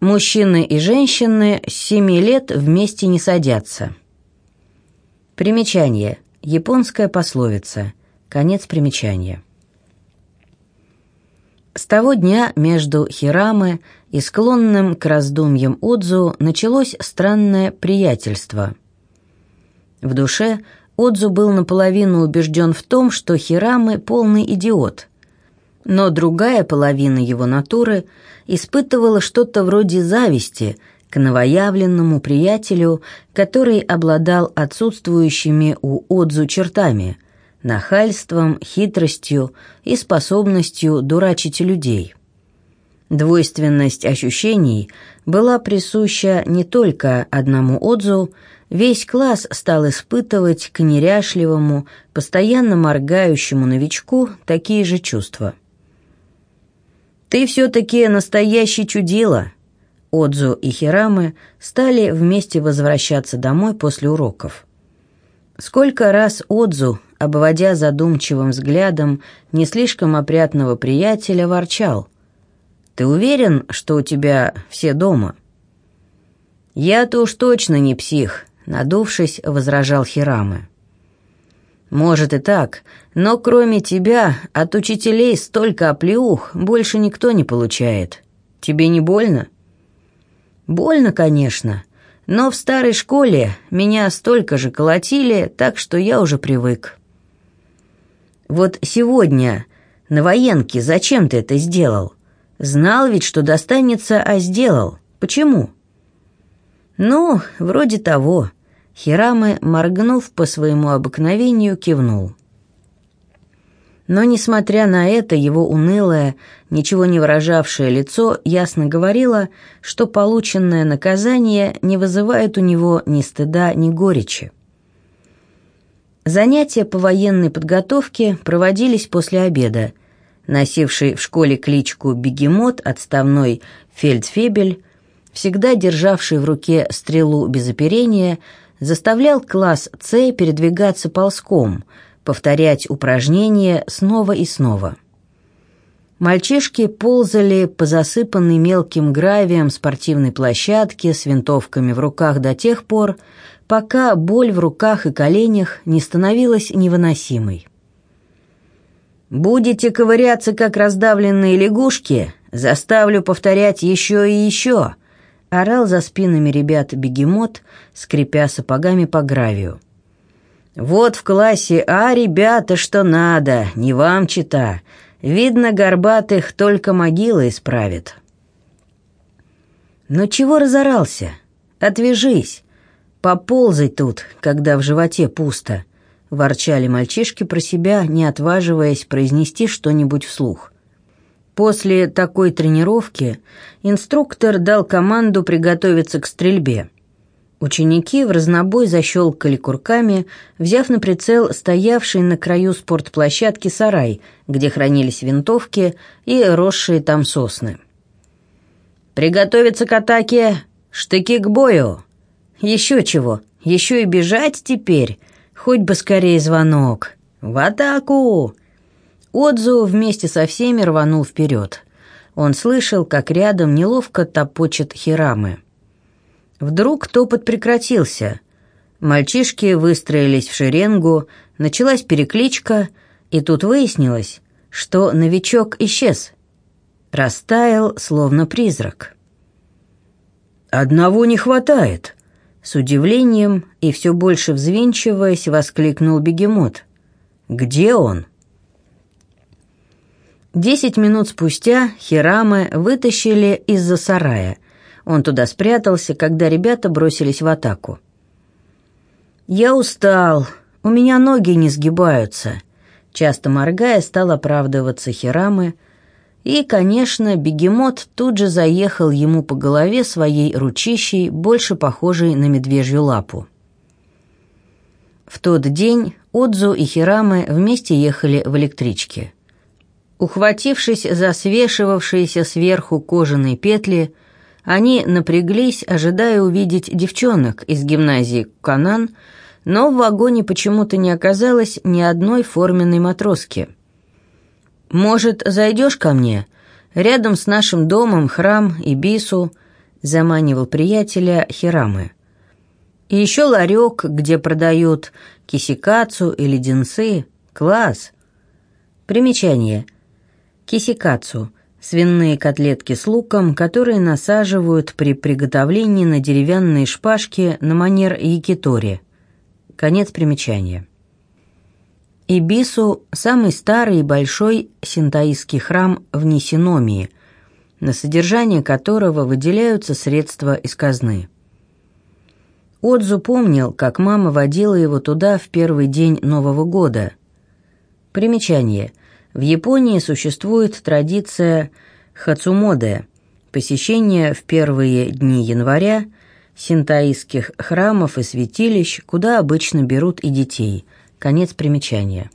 Мужчины и женщины с семи лет вместе не садятся. Примечание. Японская пословица. Конец примечания. С того дня между Хирамы и склонным к раздумьям Отзу началось странное приятельство. В душе Отзу был наполовину убежден в том, что Хирамы полный идиот, но другая половина его натуры испытывала что-то вроде зависти к новоявленному приятелю, который обладал отсутствующими у Отзу чертами – нахальством, хитростью и способностью дурачить людей. Двойственность ощущений была присуща не только одному Отзу, весь класс стал испытывать к неряшливому, постоянно моргающему новичку такие же чувства. «Ты все-таки настоящий чудило!» Отзу и Хирамы стали вместе возвращаться домой после уроков. Сколько раз Отзу, обводя задумчивым взглядом не слишком опрятного приятеля, ворчал – ты уверен, что у тебя все дома?» «Я-то уж точно не псих», — надувшись, возражал Хирамы. «Может и так, но кроме тебя от учителей столько оплеух больше никто не получает. Тебе не больно?» «Больно, конечно, но в старой школе меня столько же колотили, так что я уже привык». «Вот сегодня на военке зачем ты это сделал?» Знал ведь, что достанется, а сделал. Почему? Ну, вроде того. Хирамы, моргнув по своему обыкновению, кивнул. Но, несмотря на это, его унылое, ничего не выражавшее лицо ясно говорило, что полученное наказание не вызывает у него ни стыда, ни горечи. Занятия по военной подготовке проводились после обеда – носивший в школе кличку «Бегемот», отставной фельдфебель, всегда державший в руке стрелу без оперения, заставлял класс С передвигаться ползком, повторять упражнения снова и снова. Мальчишки ползали по засыпанной мелким гравием спортивной площадке с винтовками в руках до тех пор, пока боль в руках и коленях не становилась невыносимой. Будете ковыряться, как раздавленные лягушки, заставлю повторять еще и еще», — орал за спинами ребят бегемот, скрипя сапогами по гравию. «Вот в классе А, ребята, что надо, не вам чита. Видно, горбатых только могила исправит». «Ну чего разорался? Отвяжись. Поползай тут, когда в животе пусто», — ворчали мальчишки про себя, не отваживаясь произнести что-нибудь вслух. После такой тренировки инструктор дал команду приготовиться к стрельбе. Ученики в разнобой защелкали курками, взяв на прицел стоявший на краю спортплощадки сарай, где хранились винтовки и росшие там сосны. «Приготовиться к атаке! Штыки к бою! Еще чего, еще и бежать теперь!» Хоть бы скорее звонок. В атаку! Отзу вместе со всеми рванул вперед. Он слышал, как рядом неловко топочет Хирамы. Вдруг топот прекратился. Мальчишки выстроились в шеренгу, началась перекличка, и тут выяснилось, что новичок исчез. Растаял, словно призрак. «Одного не хватает», с удивлением и все больше взвинчиваясь, воскликнул бегемот. «Где он?» Десять минут спустя Хирамы вытащили из-за сарая. Он туда спрятался, когда ребята бросились в атаку. «Я устал, у меня ноги не сгибаются», — часто моргая стал оправдываться Хирамы, — и, конечно, бегемот тут же заехал ему по голове своей ручищей, больше похожей на медвежью лапу. В тот день Отзу и Хирамы вместе ехали в электричке. Ухватившись за свешивавшиеся сверху кожаные петли, они напряглись, ожидая увидеть девчонок из гимназии «Канан», но в вагоне почему-то не оказалось ни одной форменной матроски – «Может, зайдешь ко мне? Рядом с нашим домом храм и бису. — заманивал приятеля Хирамы. «И еще ларек, где продают кисикацу и леденцы. Класс!» Примечание. Кисикацу – свиные котлетки с луком, которые насаживают при приготовлении на деревянные шпажки на манер якитори. Конец примечания. Ибису – самый старый и большой синтаистский храм в Нисиномии, на содержание которого выделяются средства из казны. Отзу помнил, как мама водила его туда в первый день Нового года. Примечание. В Японии существует традиция хацумоде – посещение в первые дни января синтаистских храмов и святилищ, куда обычно берут и детей – Конец примечания.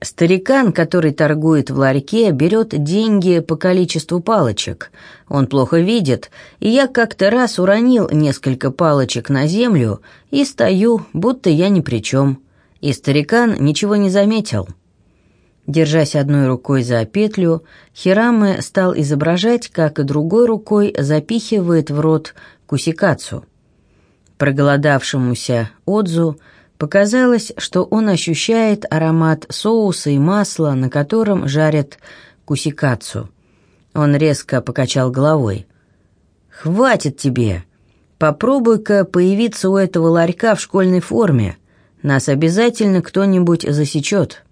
Старикан, который торгует в ларьке, берет деньги по количеству палочек. Он плохо видит, и я как-то раз уронил несколько палочек на землю и стою, будто я ни при чем. И старикан ничего не заметил. Держась одной рукой за петлю, Хираме стал изображать, как другой рукой запихивает в рот кусикацу. Проголодавшемуся Отзу показалось, что он ощущает аромат соуса и масла, на котором жарят кусикацу. Он резко покачал головой. «Хватит тебе! Попробуй-ка появиться у этого ларька в школьной форме. Нас обязательно кто-нибудь засечет.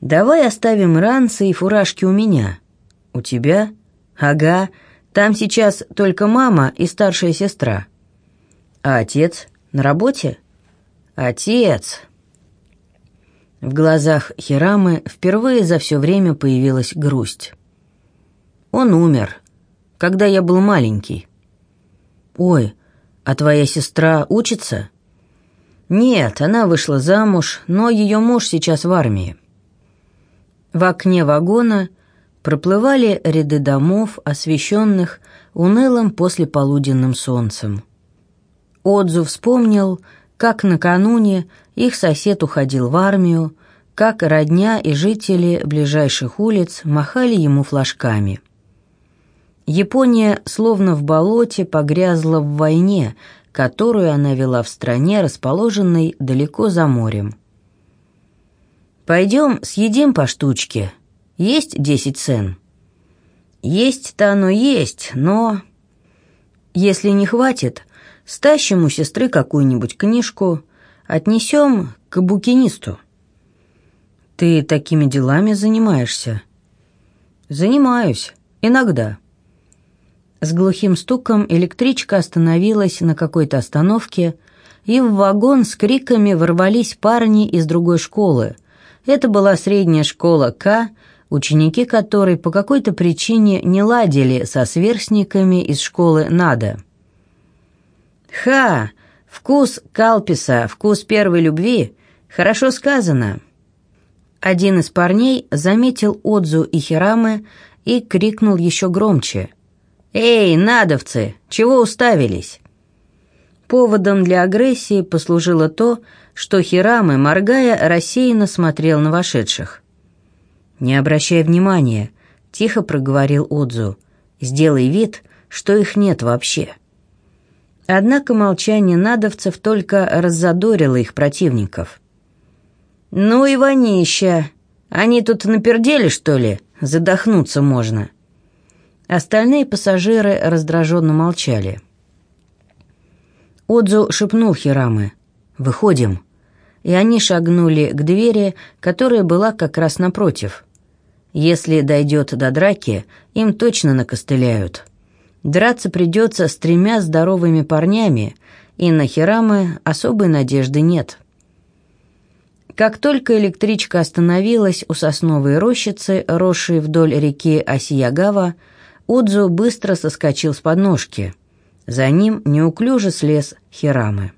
Давай оставим ранцы и фуражки у меня. У тебя? Ага, там сейчас только мама и старшая сестра». А отец на работе? Отец. В глазах Хирамы впервые за все время появилась грусть. Он умер, когда я был маленький. Ой, а твоя сестра учится? Нет, она вышла замуж, но ее муж сейчас в армии. В окне вагона проплывали ряды домов, освещенных унылым послеполуденным солнцем. Отзу вспомнил, как накануне их сосед уходил в армию, как родня и жители ближайших улиц махали ему флажками. Япония, словно в болоте, погрязла в войне, которую она вела в стране, расположенной далеко за морем. «Пойдем съедим по штучке. Есть десять цен?» «Есть-то оно есть, но...» «Если не хватит, Стащим у сестры какую-нибудь книжку, отнесем к букинисту. Ты такими делами занимаешься? Занимаюсь. Иногда. С глухим стуком электричка остановилась на какой-то остановке, и в вагон с криками ворвались парни из другой школы. Это была средняя школа К, ученики которой по какой-то причине не ладили со сверстниками из школы Нада. «Ха! Вкус Калписа, вкус первой любви. Хорошо сказано». Один из парней заметил Отзу и Хирамы и крикнул еще громче. «Эй, надовцы, чего уставились?» Поводом для агрессии послужило то, что Хирамы, моргая, рассеянно смотрел на вошедших. «Не обращай внимания», — тихо проговорил Отзу. «Сделай вид, что их нет вообще». Однако молчание надовцев только раззадорило их противников. «Ну и вонища! Они тут напердели, что ли? Задохнуться можно!» Остальные пассажиры раздраженно молчали. Отзу шепнул Хирамы. «Выходим». И они шагнули к двери, которая была как раз напротив. Если дойдет до драки, им точно накостыляют. Драться придется с тремя здоровыми парнями, и на Хирамы особой надежды нет. Как только электричка остановилась у сосновой рощицы, росшей вдоль реки Осиягава, Удзу быстро соскочил с подножки. За ним неуклюже слез Хирамы.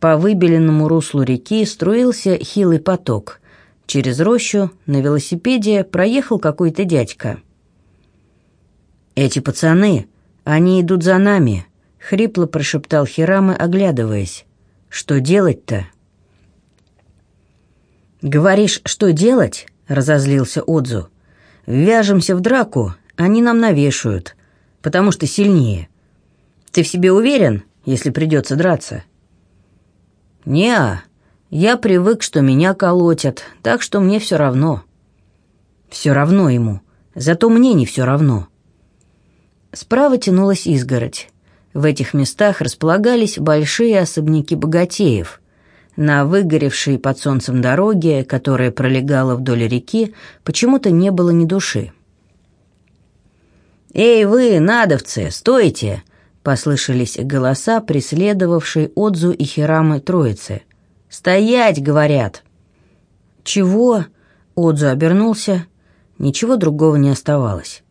По выбеленному руслу реки струился хилый поток. Через рощу на велосипеде проехал какой-то дядька – «Эти пацаны, они идут за нами», — хрипло прошептал Хирамы, оглядываясь. «Что делать-то?» «Говоришь, что делать?» — разозлился Отзу. «Вяжемся в драку, они нам навешают, потому что сильнее. Ты в себе уверен, если придется драться?» «Не-а, я привык, что меня колотят, так что мне все равно». «Все равно ему, зато мне не все равно». Справа тянулась изгородь. В этих местах располагались большие особняки богатеев. На выгоревшей под солнцем дороге, которая пролегала вдоль реки, почему-то не было ни души. «Эй вы, надовцы, стойте!» — послышались голоса, преследовавшие Отзу и Хирамы троицы. «Стоять!» — говорят. «Чего?» — Отзу обернулся. Ничего другого не оставалось.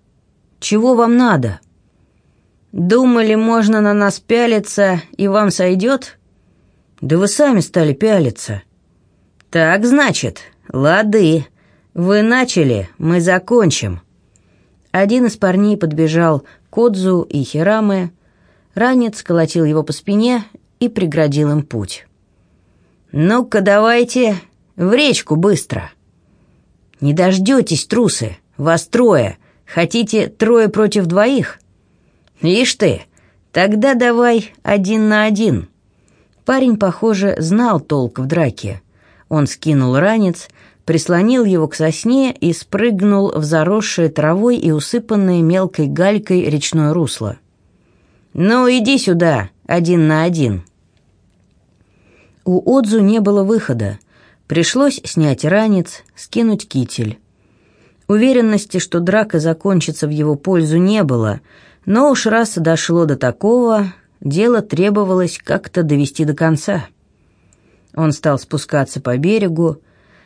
«Чего вам надо?» «Думали, можно на нас пялиться, и вам сойдет?» «Да вы сами стали пялиться». «Так, значит, лады. Вы начали, мы закончим». Один из парней подбежал к Отзу и Хираме. Ранец колотил его по спине и преградил им путь. «Ну-ка, давайте в речку быстро». «Не дождетесь, трусы, вас трое. Хотите трое против двоих?» «Ишь ты, тогда давай один на один». Парень, похоже, знал толк в драке. Он скинул ранец, прислонил его к сосне и спрыгнул в заросшее травой и усыпанное мелкой галькой речное русло. «Ну, иди сюда, один на один». У Отзу не было выхода. Пришлось снять ранец, скинуть китель. Уверенности, что драка закончится в его пользу, не было — но уж раз дошло до такого, дело требовалось как-то довести до конца. Он стал спускаться по берегу,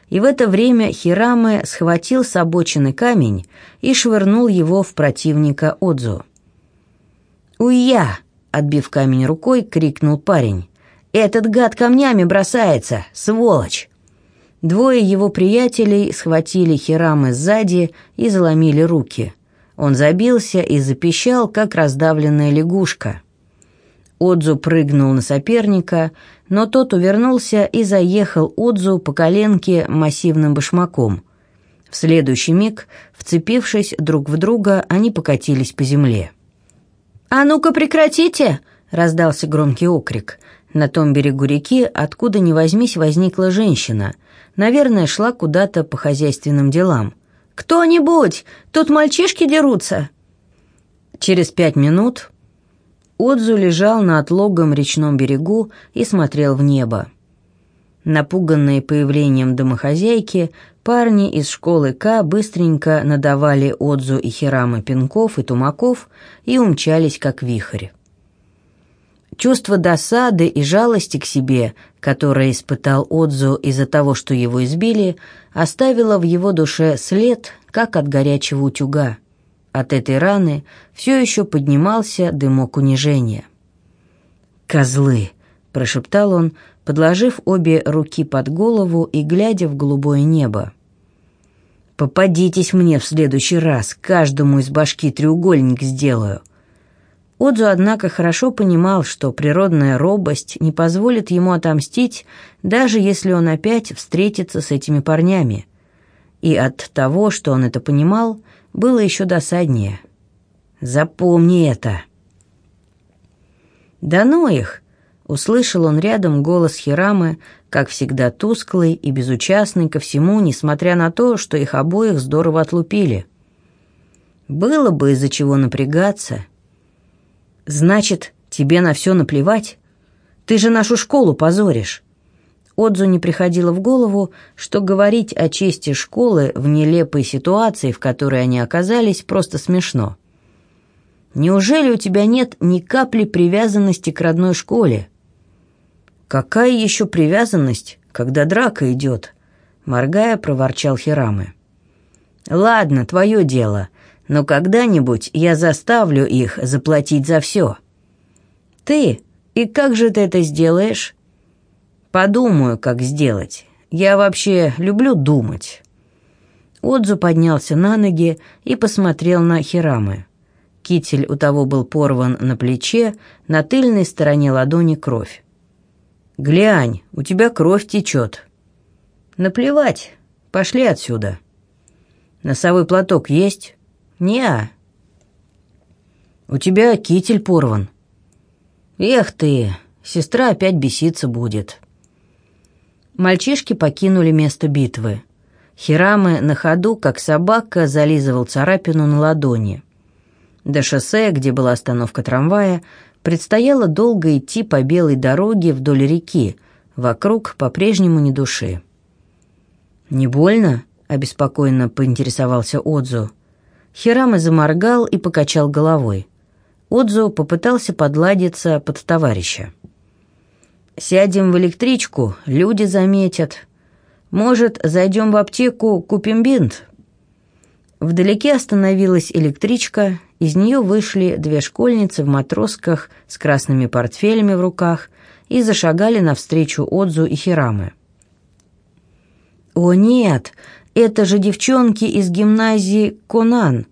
и в это время Хираме схватил с обочины камень и швырнул его в противника Отзу. «Уя!» — отбив камень рукой, крикнул парень. «Этот гад камнями бросается, сволочь!» Двое его приятелей схватили Хирамы сзади и заломили руки. Он забился и запищал, как раздавленная лягушка. Отзу прыгнул на соперника, но тот увернулся и заехал Отзу по коленке массивным башмаком. В следующий миг, вцепившись друг в друга, они покатились по земле. «А ну-ка прекратите!» — раздался громкий окрик. На том берегу реки, откуда ни возьмись, возникла женщина. Наверное, шла куда-то по хозяйственным делам. «Кто-нибудь! Тут мальчишки дерутся!» Через пять минут Отзу лежал на отлогом речном берегу и смотрел в небо. Напуганные появлением домохозяйки, парни из школы К быстренько надавали Отзу и Хирама пинков и тумаков и умчались как вихрь. Чувство досады и жалости к себе, которое испытал Отзу из-за того, что его избили, оставило в его душе след, как от горячего утюга. От этой раны все еще поднимался дымок унижения. «Козлы!» — прошептал он, подложив обе руки под голову и глядя в голубое небо. «Попадитесь мне в следующий раз, каждому из башки треугольник сделаю». Отзу, однако, хорошо понимал, что природная робость не позволит ему отомстить, даже если он опять встретится с этими парнями. И от того, что он это понимал, было еще досаднее. «Запомни это!» «Да ну их!» — услышал он рядом голос Хирамы, как всегда тусклый и безучастный ко всему, несмотря на то, что их обоих здорово отлупили. «Было бы из-за чего напрягаться!» «Значит, тебе на все наплевать? Ты же нашу школу позоришь!» Отзу не приходило в голову, что говорить о чести школы в нелепой ситуации, в которой они оказались, просто смешно. «Неужели у тебя нет ни капли привязанности к родной школе?» «Какая еще привязанность, когда драка идет?» Моргая, проворчал Хирамы. «Ладно, твое дело но когда-нибудь я заставлю их заплатить за все. Ты? И как же ты это сделаешь? Подумаю, как сделать. Я вообще люблю думать. Отзу поднялся на ноги и посмотрел на Хирамы. Китель у того был порван на плече, на тыльной стороне ладони кровь. «Глянь, у тебя кровь течет». «Наплевать, пошли отсюда». «Носовой платок есть?» «Не, «У тебя китель порван». «Эх ты, сестра опять беситься будет». Мальчишки покинули место битвы. Хирамы на ходу, как собака, зализывал царапину на ладони. До шоссе, где была остановка трамвая, предстояло долго идти по белой дороге вдоль реки, вокруг по-прежнему ни души. «Не больно?» — обеспокоенно поинтересовался Отзу. Хирама заморгал и покачал головой. Отзу попытался подладиться под товарища. «Сядем в электричку, люди заметят. Может, зайдем в аптеку, купим бинт?» Вдалеке остановилась электричка, из нее вышли две школьницы в матросках с красными портфелями в руках и зашагали навстречу Отзу и Хирамы. «О нет, это же девчонки из гимназии Конан!»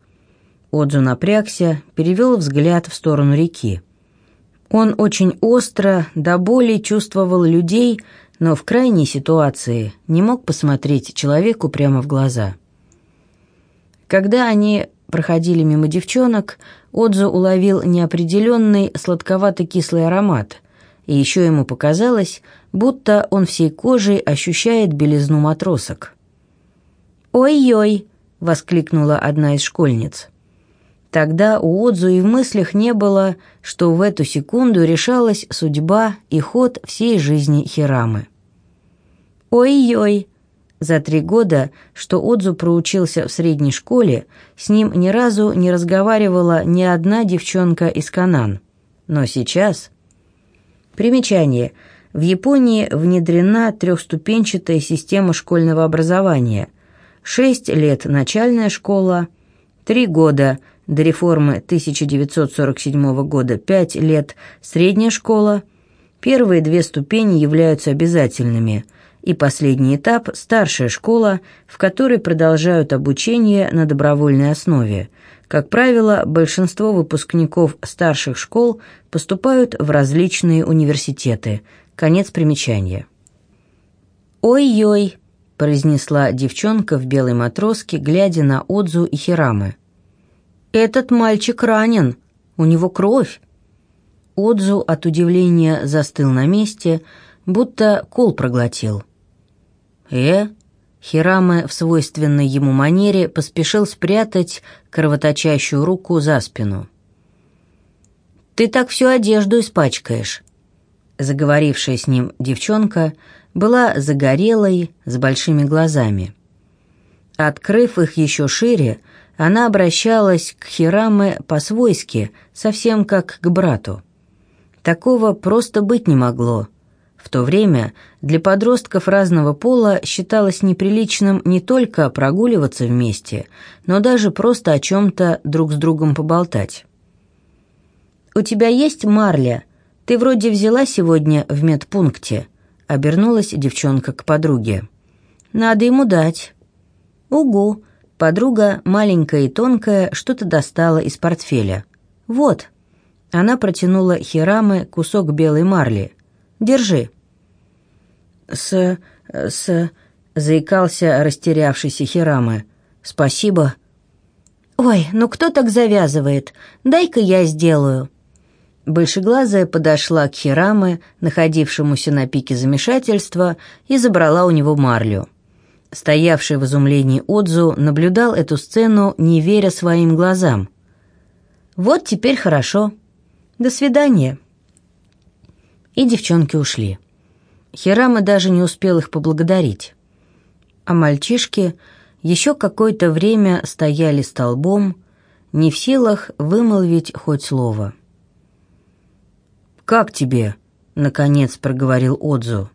Отзу напрягся, перевел взгляд в сторону реки. Он очень остро, до боли чувствовал людей, но в крайней ситуации не мог посмотреть человеку прямо в глаза. Когда они проходили мимо девчонок, Отзу уловил неопределенный сладковато-кислый аромат, и еще ему показалось, будто он всей кожей ощущает белизну матросок. «Ой-ой!» — воскликнула одна из школьниц. Тогда у Отзу и в мыслях не было, что в эту секунду решалась судьба и ход всей жизни Хирамы. «Ой-ой!» За три года, что Отзу проучился в средней школе, с ним ни разу не разговаривала ни одна девчонка из Канан. Но сейчас... Примечание. В Японии внедрена трехступенчатая система школьного образования. Шесть лет начальная школа, три года до реформы 1947 года, пять лет средняя школа. Первые две ступени являются обязательными, и последний этап – старшая школа, в которой продолжают обучение на добровольной основе. Как правило, большинство выпускников старших школ поступают в различные университеты – Конец примечания. «Ой-ой», — произнесла девчонка в белой матроске, глядя на Отзу и Хирамы. «Этот мальчик ранен, у него кровь». Отзу от удивления застыл на месте, будто кол проглотил. «Э?» Хираме в свойственной ему манере поспешил спрятать кровоточащую руку за спину. «Ты так всю одежду испачкаешь. Заговорившая с ним девчонка была загорелой, с большими глазами. Открыв их еще шире, она обращалась к Хираме по-свойски, совсем как к брату. Такого просто быть не могло. В то время для подростков разного пола считалось неприличным не только прогуливаться вместе, но даже просто о чем-то друг с другом поболтать. «У тебя есть марля?» «Ты вроде взяла сегодня в медпункте», — обернулась девчонка к подруге. «Надо ему дать». «Угу». Подруга, маленькая и тонкая, что-то достала из портфеля. «Вот». Она протянула Хираме кусок белой марли. «Держи». «С... с...» — заикался растерявшийся Хираме. «Спасибо». «Ой, ну кто так завязывает? Дай-ка я сделаю». Большеглазая подошла к Хираме, находившемуся на пике замешательства, и забрала у него марлю. Стоявший в изумлении Отзу наблюдал эту сцену, не веря своим глазам. «Вот теперь хорошо. До свидания». И девчонки ушли. Хирама даже не успел их поблагодарить. А мальчишки еще какое-то время стояли столбом, не в силах вымолвить хоть слово. «Как тебе?» — наконец проговорил Отзу.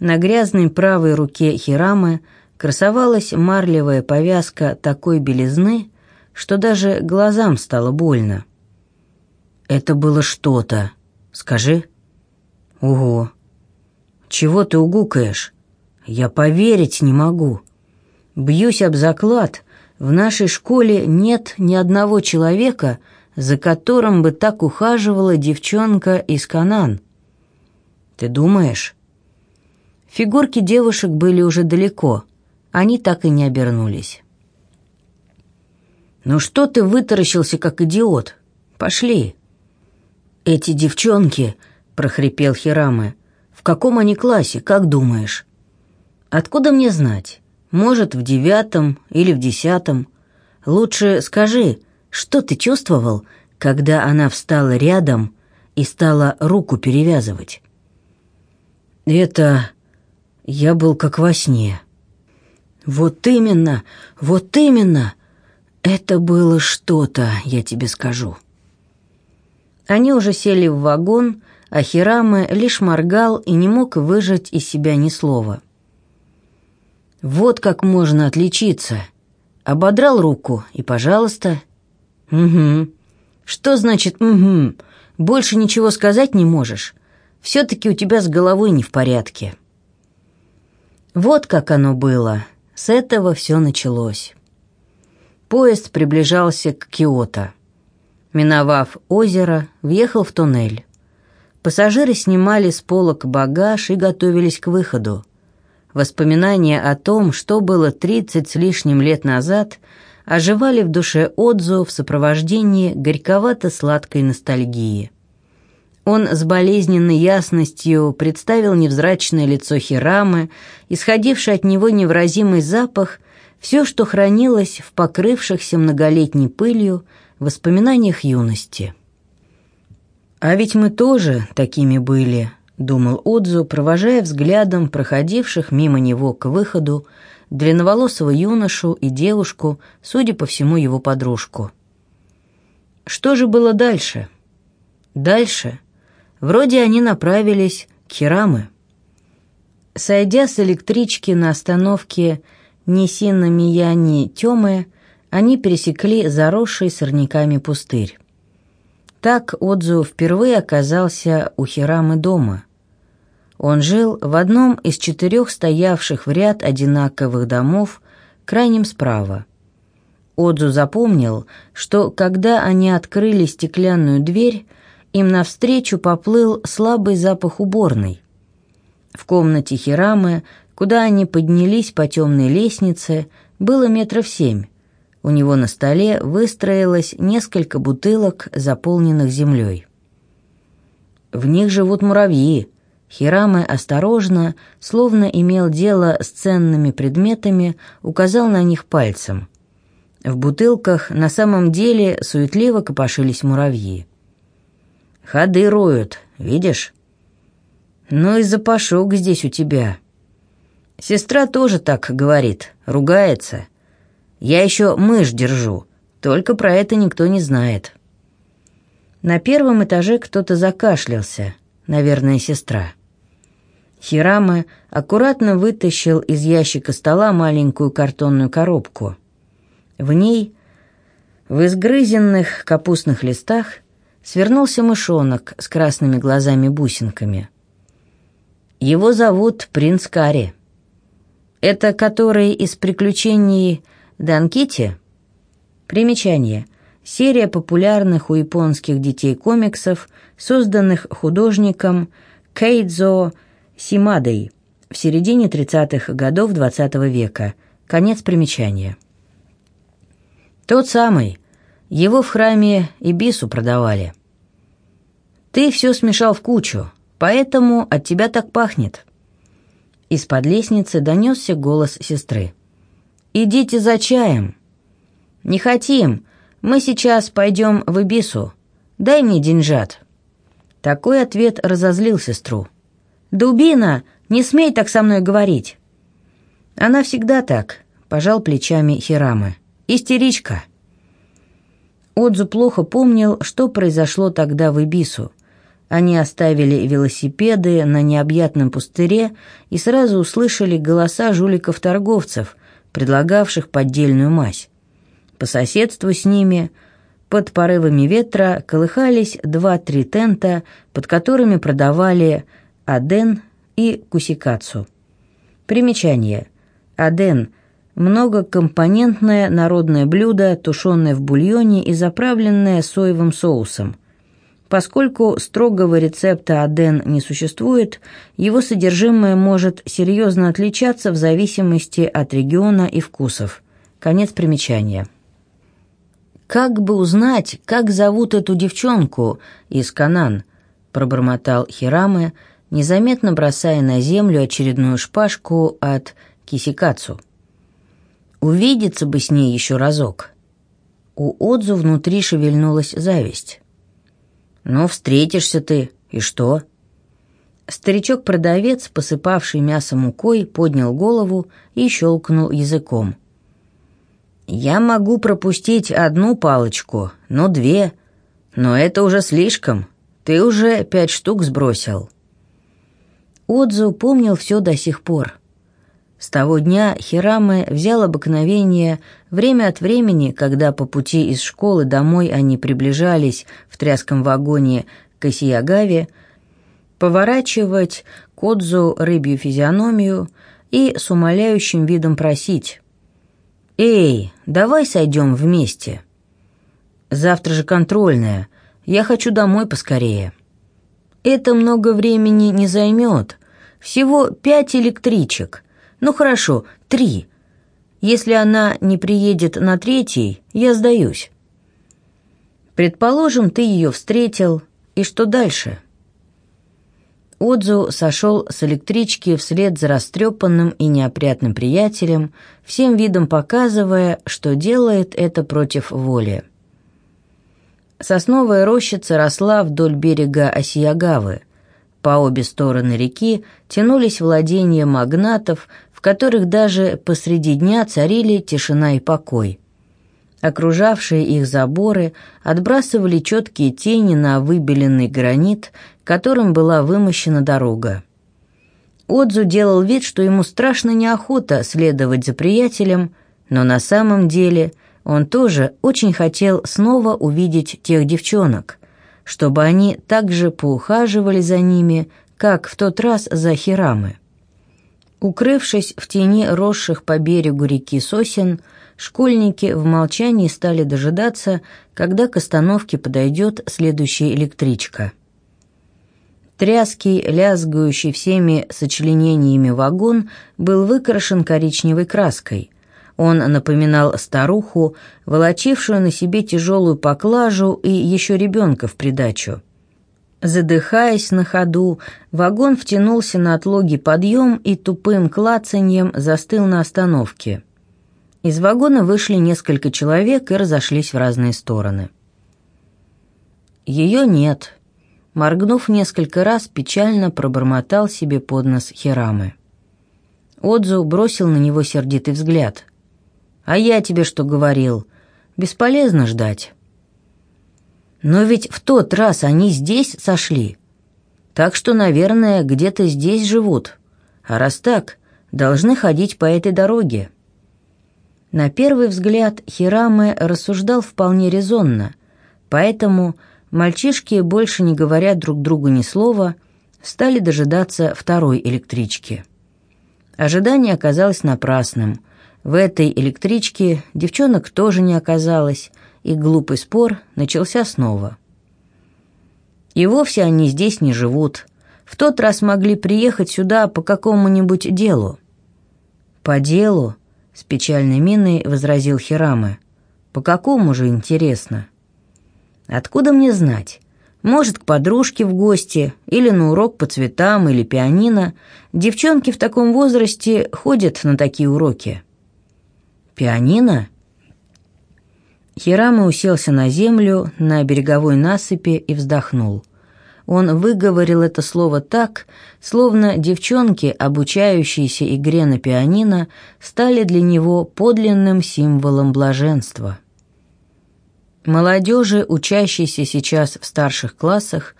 На грязной правой руке Хирамы красовалась марлевая повязка такой белизны, что даже глазам стало больно. «Это было что-то. Скажи». «Ого! Чего ты угукаешь? Я поверить не могу. Бьюсь об заклад, в нашей школе нет ни одного человека, за которым бы так ухаживала девчонка из Канан. Ты думаешь? Фигурки девушек были уже далеко, они так и не обернулись. «Ну что ты вытаращился, как идиот? Пошли». «Эти девчонки», — прохрипел Хирамы, — «в каком они классе, как думаешь?» «Откуда мне знать? Может, в девятом или в десятом. Лучше скажи, что ты чувствовал, когда она встала рядом и стала руку перевязывать?» «Это... я был как во сне». «Вот именно, вот именно! Это было что-то, я тебе скажу». Они уже сели в вагон, а Хирамы лишь моргал и не мог выжать из себя ни слова. «Вот как можно отличиться!» Ободрал руку, и пожалуйста. «Угу. Что значит «угу»? Больше ничего сказать не можешь? Все-таки у тебя с головой не в порядке». Вот как оно было. С этого все началось. Поезд приближался к Киото. Миновав озеро, въехал в туннель. Пассажиры снимали с полок багаж и готовились к выходу. Воспоминания о том, что было тридцать с лишним лет назад, оживали в душе Отзу в сопровождении горьковато-сладкой ностальгии. Он с болезненной ясностью представил невзрачное лицо Хирамы, исходивший от него невразимый запах, все, что хранилось в покрывшихся многолетней пылью воспоминаниях юности. «А ведь мы тоже такими были», — думал Отзу, провожая взглядом проходивших мимо него к выходу длинноволосого юношу и девушку, судя по всему, его подружку. Что же было дальше? Дальше — Вроде они направились к Хирамы. Сойдя с электрички на остановке Нисина Мияни Тёмы, они пересекли заросший сорняками пустырь. Так Отзу впервые оказался у Хирамы дома. Он жил в одном из четырех стоявших в ряд одинаковых домов, крайнем справа. Отзу запомнил, что когда они открыли стеклянную дверь, им навстречу поплыл слабый запах уборной. В комнате Хирамы, куда они поднялись по темной лестнице, было метров семь. У него на столе выстроилось несколько бутылок, заполненных землей. В них живут муравьи. Хирамы осторожно, словно имел дело с ценными предметами, указал на них пальцем. В бутылках на самом деле суетливо копошились муравьи. Ходы роют, видишь? Ну и запашок здесь у тебя. Сестра тоже так говорит, ругается. Я еще мышь держу, только про это никто не знает. На первом этаже кто-то закашлялся, наверное, сестра. Хирама аккуратно вытащил из ящика стола маленькую картонную коробку. В ней, в изгрызенных капустных листах, свернулся мышонок с красными глазами-бусинками. Его зовут принц Кари. Это который из приключений Данкити? Примечание. Серия популярных у японских детей комиксов, созданных художником Кейдзо Симадой в середине 30-х годов XX -го века. Конец примечания. Тот самый, его в храме Ибису продавали. Ты все смешал в кучу, поэтому от тебя так пахнет». Из-под лестницы донесся голос сестры. «Идите за чаем». «Не хотим. Мы сейчас пойдем в Ибису. Дай мне деньжат». Такой ответ разозлил сестру. «Дубина, не смей так со мной говорить». «Она всегда так», — пожал плечами Хирамы. «Истеричка». Отзу плохо помнил, что произошло тогда в Ибису. Они оставили велосипеды на необъятном пустыре и сразу услышали голоса жуликов-торговцев, предлагавших поддельную мазь. По соседству с ними, под порывами ветра, колыхались два-три тента, под которыми продавали аден и кусикацу. Примечание. Аден – многокомпонентное народное блюдо, тушеное в бульоне и заправленное соевым соусом. Поскольку строгого рецепта аден не существует, его содержимое может серьезно отличаться в зависимости от региона и вкусов. Конец примечания. как бы узнать, как зовут эту девчонку из Канан?» — пробормотал Хираме, незаметно бросая на землю очередную шпажку от Кисикацу. «Увидеться бы с ней еще разок». У Отзу внутри шевельнулась зависть. «Ну, встретишься ты, и что?» Старичок-продавец, посыпавший мясо мукой, поднял голову и щелкнул языком. «Я могу пропустить одну палочку, но две. Но это уже слишком. Ты уже пять штук сбросил». Отзу помнил все до сих пор. С того дня Хираме взял обыкновение время от времени, когда по пути из школы домой они приближались в тряском вагоне к Исиягаве, поворачивать Кодзу рыбью физиономию и с умоляющим видом просить «Эй, давай сойдем вместе. Завтра же контрольная, я хочу домой поскорее». «Это много времени не займет, всего пять электричек, ну хорошо, три. Если она не приедет на третий, я сдаюсь». Предположим, ты ее встретил, и что дальше?» Отзу сошел с электрички вслед за растрепанным и неопрятным приятелем, всем видом показывая, что делает это против воли. Сосновая рощица росла вдоль берега Осиягавы. По обе стороны реки тянулись владения магнатов, в которых даже посреди дня царили тишина и покой. Окружавшие их заборы отбрасывали четкие тени на выбеленный гранит, которым была вымощена дорога. Отзу делал вид, что ему страшно неохота следовать за приятелем, но на самом деле он тоже очень хотел снова увидеть тех девчонок, чтобы они также поухаживали за ними, как в тот раз за Хирамы. Укрывшись в тени росших по берегу реки сосен, школьники в молчании стали дожидаться, когда к остановке подойдет следующая электричка. Тряский, лязгающий всеми сочленениями вагон был выкрашен коричневой краской. Он напоминал старуху, волочившую на себе тяжелую поклажу и еще ребенка в придачу. Задыхаясь на ходу, вагон втянулся на отлогий подъем и тупым клацаньем застыл на остановке. Из вагона вышли несколько человек и разошлись в разные стороны. Ее нет. Моргнув несколько раз, печально пробормотал себе под нос Хирамы. Отзу бросил на него сердитый взгляд. «А я тебе что говорил? Бесполезно ждать». «Но ведь в тот раз они здесь сошли. Так что, наверное, где-то здесь живут. А раз так, должны ходить по этой дороге». На первый взгляд Хираме рассуждал вполне резонно, поэтому мальчишки, больше не говоря друг другу ни слова, стали дожидаться второй электрички. Ожидание оказалось напрасным. В этой электричке девчонок тоже не оказалось, и глупый спор начался снова. И вовсе они здесь не живут. В тот раз могли приехать сюда по какому-нибудь делу. По делу? С печальной миной возразил Хираме. «По какому же, интересно?» «Откуда мне знать? Может, к подружке в гости, или на урок по цветам, или пианино. Девчонки в таком возрасте ходят на такие уроки». «Пианино?» Хирама уселся на землю на береговой насыпи и вздохнул. Он выговорил это слово так, словно девчонки, обучающиеся игре на пианино, стали для него подлинным символом блаженства. Молодежи, учащейся сейчас в старших классах,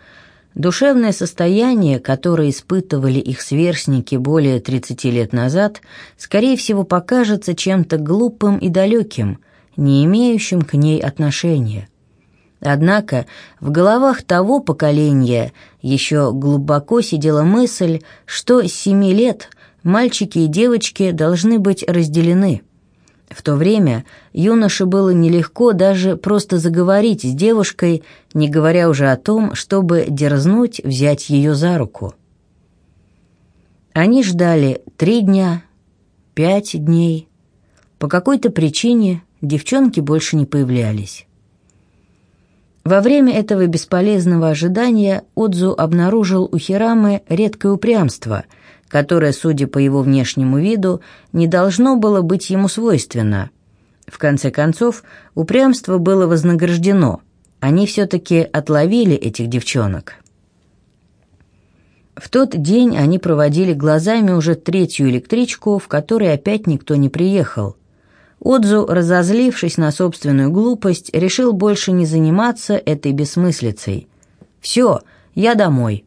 душевное состояние, которое испытывали их сверстники более 30 лет назад, скорее всего покажется чем-то глупым и далеким, не имеющим к ней отношения. Однако в головах того поколения еще глубоко сидела мысль, что с семи лет мальчики и девочки должны быть разделены. В то время юноше было нелегко даже просто заговорить с девушкой, не говоря уже о том, чтобы дерзнуть взять ее за руку. Они ждали три дня, пять дней. По какой-то причине девчонки больше не появлялись. Во время этого бесполезного ожидания Отзу обнаружил у Хирамы редкое упрямство, которое, судя по его внешнему виду, не должно было быть ему свойственно. В конце концов, упрямство было вознаграждено. Они все-таки отловили этих девчонок. В тот день они проводили глазами уже третью электричку, в которой опять никто не приехал. Отзу, разозлившись на собственную глупость, решил больше не заниматься этой бессмыслицей. «Все, я домой».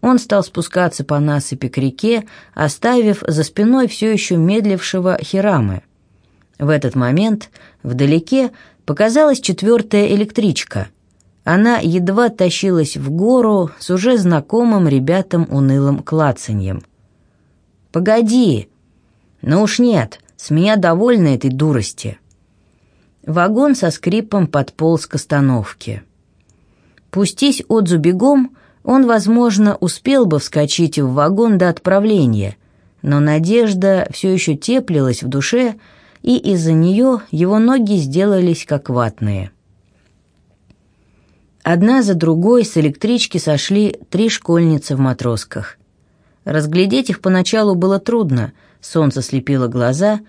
Он стал спускаться по насыпи к реке, оставив за спиной все еще медлившего Хирамы. В этот момент вдалеке показалась четвертая электричка. Она едва тащилась в гору с уже знакомым ребятам унылым клацаньем. «Погоди!» «Ну уж нет, с меня довольны этой дурости». Вагон со скрипом подполз к остановке. Пустись Отзу бегом, он, возможно, успел бы вскочить в вагон до отправления, но надежда все еще теплилась в душе, и из-за нее его ноги сделались как ватные. Одна за другой с электрички сошли три школьницы в матросках. Разглядеть их поначалу было трудно, солнце слепило глаза,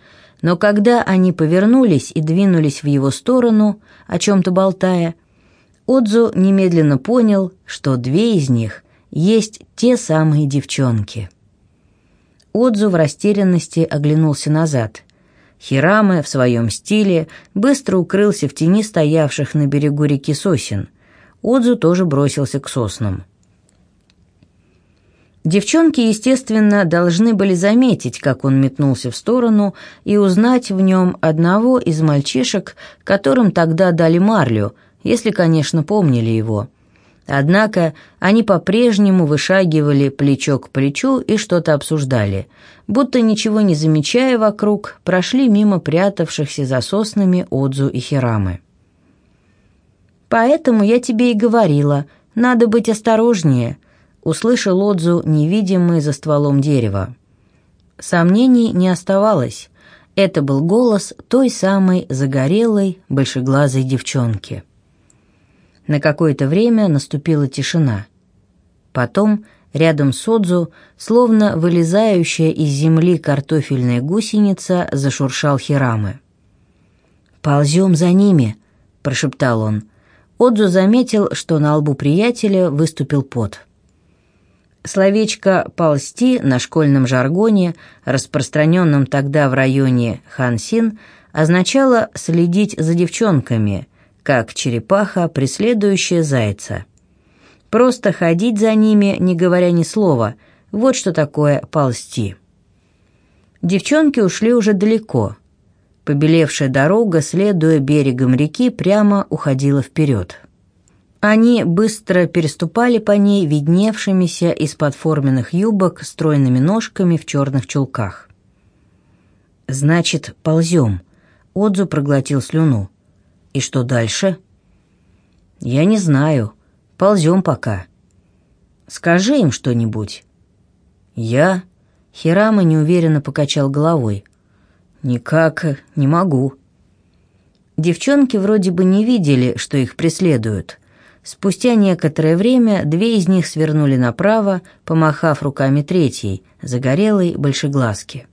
но когда они повернулись и двинулись в его сторону, о чем-то болтая, Отзу немедленно понял, что две из них есть те самые девчонки. Отзу в растерянности оглянулся назад. Хираме в своем стиле быстро укрылся в тени стоявших на берегу реки сосен. Отзу тоже бросился к соснам. Девчонки, естественно, должны были заметить, как он метнулся в сторону, и узнать в нем одного из мальчишек, которым тогда дали марлю, если, конечно, помнили его. Однако они по-прежнему вышагивали плечо к плечу и что-то обсуждали. Будто ничего не замечая вокруг, прошли мимо прятавшихся за соснами Отзу и Хирамы. «Поэтому я тебе и говорила, надо быть осторожнее», — услышал Отзу, невидимый за стволом дерева. Сомнений не оставалось. Это был голос той самой загорелой, большеглазой девчонки. На какое-то время наступила тишина. Потом, рядом с Отзу, словно вылезающая из земли картофельная гусеница, зашуршал Хирамы. «Ползем за ними», — прошептал он. Отзу заметил, что на лбу приятеля выступил пот. Словечко «ползти» на школьном жаргоне, распространенном тогда в районе Хансин, означало «следить за девчонками», как черепаха, преследующая зайца. Просто ходить за ними, не говоря ни слова, вот что такое ползти. Девчонки ушли уже далеко. Побелевшая дорога, следуя берегом реки, прямо уходила вперед. Они быстро переступали по ней видневшимися из-под форменных юбок стройными ножками в черных чулках. «Значит, ползем», — Отзу проглотил слюну. И что дальше? Я не знаю. Ползем пока. Скажи им что-нибудь. Я... Хирама неуверенно покачал головой. «Никак не могу». Девчонки вроде бы не видели, что их преследуют. Спустя некоторое время две из них свернули направо, помахав руками третьей, загорелой большеглазки.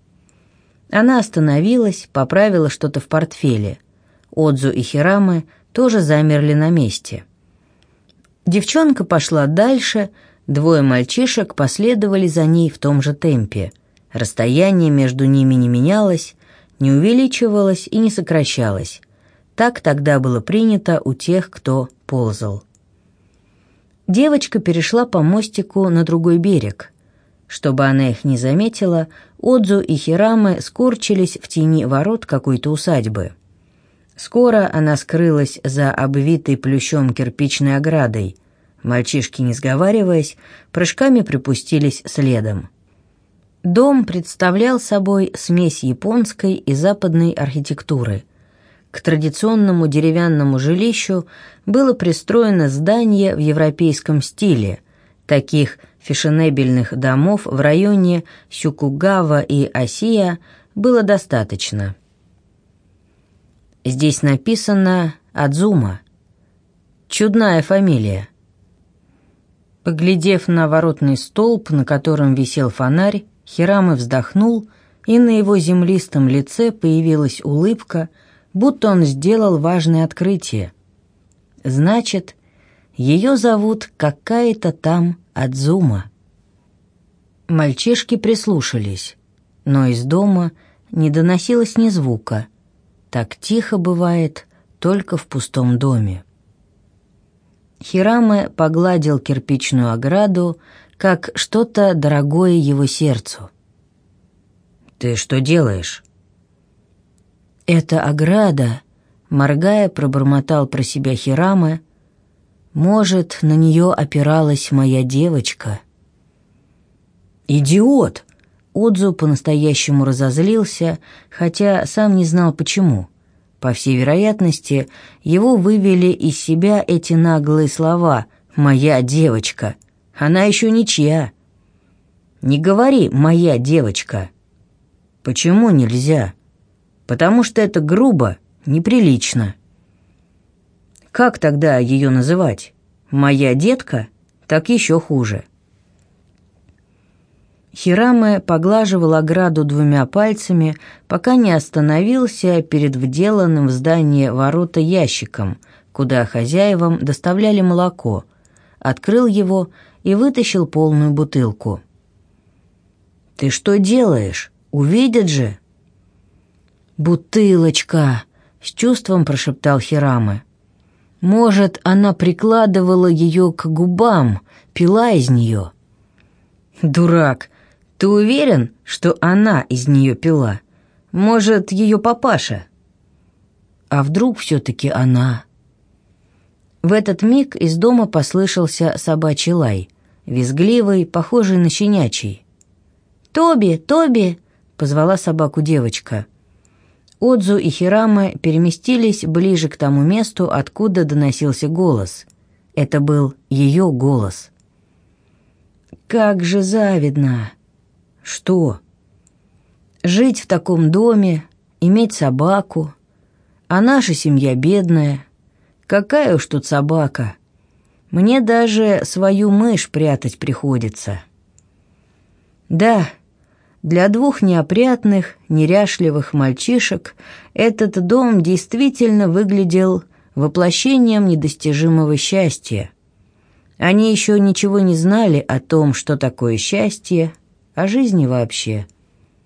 Она остановилась, поправила что-то в портфеле – Отзу и Хирамы тоже замерли на месте. Девчонка пошла дальше, двое мальчишек последовали за ней в том же темпе. Расстояние между ними не менялось, не увеличивалось и не сокращалось. Так тогда было принято у тех, кто ползал. Девочка перешла по мостику на другой берег. Чтобы она их не заметила, Отзу и Хирамы скорчились в тени ворот какой-то усадьбы. Скоро она скрылась за обвитой плющом кирпичной оградой. Мальчишки, не сговариваясь, прыжками припустились следом. Дом представлял собой смесь японской и западной архитектуры. К традиционному деревянному жилищу было пристроено здание в европейском стиле. Таких фешенебельных домов в районе Сюкугава и Осия было достаточно. Здесь написано «Адзума». Чудная фамилия. Поглядев на воротный столб, на котором висел фонарь, Хирамы вздохнул, и на его землистом лице появилась улыбка, будто он сделал важное открытие. Значит, ее зовут какая-то там Адзума. Мальчишки прислушались, но из дома не доносилось ни звука. Так тихо бывает только в пустом доме. Хираме погладил кирпичную ограду, как что-то дорогое его сердцу. «Ты что делаешь?» «Это ограда», — моргая, пробормотал про себя Хираме. «Может, на нее опиралась моя девочка?» «Идиот!» Отзу по-настоящему разозлился, хотя сам не знал почему. По всей вероятности, его вывели из себя эти наглые слова «моя девочка». Она еще ничья. Не говори «моя девочка». Почему нельзя? Потому что это грубо, неприлично. Как тогда ее называть? «Моя детка»? Так еще хуже. Хираме поглаживал ограду двумя пальцами, пока не остановился перед вделанным в здание ворота ящиком, куда хозяевам доставляли молоко, открыл его и вытащил полную бутылку. «Ты что делаешь? Увидят же!» «Бутылочка!» — с чувством прошептал Хираме. «Может, она прикладывала ее к губам, пила из нее?» «Дурак!» Ты уверен, что она из нее пила? Может, ее папаша? А вдруг все-таки она? В этот миг из дома послышался собачий лай, визгливый, похожий на щенячий. «Тоби, Тоби!» — позвала собаку девочка. Отзу и Хирама переместились ближе к тому месту, откуда доносился голос. Это был ее голос. «Как же завидно!» Что? Жить в таком доме, иметь собаку. А наша семья бедная. Какая уж тут собака. Мне даже свою мышь прятать приходится. Да, для двух неопрятных, неряшливых мальчишек этот дом действительно выглядел воплощением недостижимого счастья. Они еще ничего не знали о том, что такое счастье, о жизни вообще –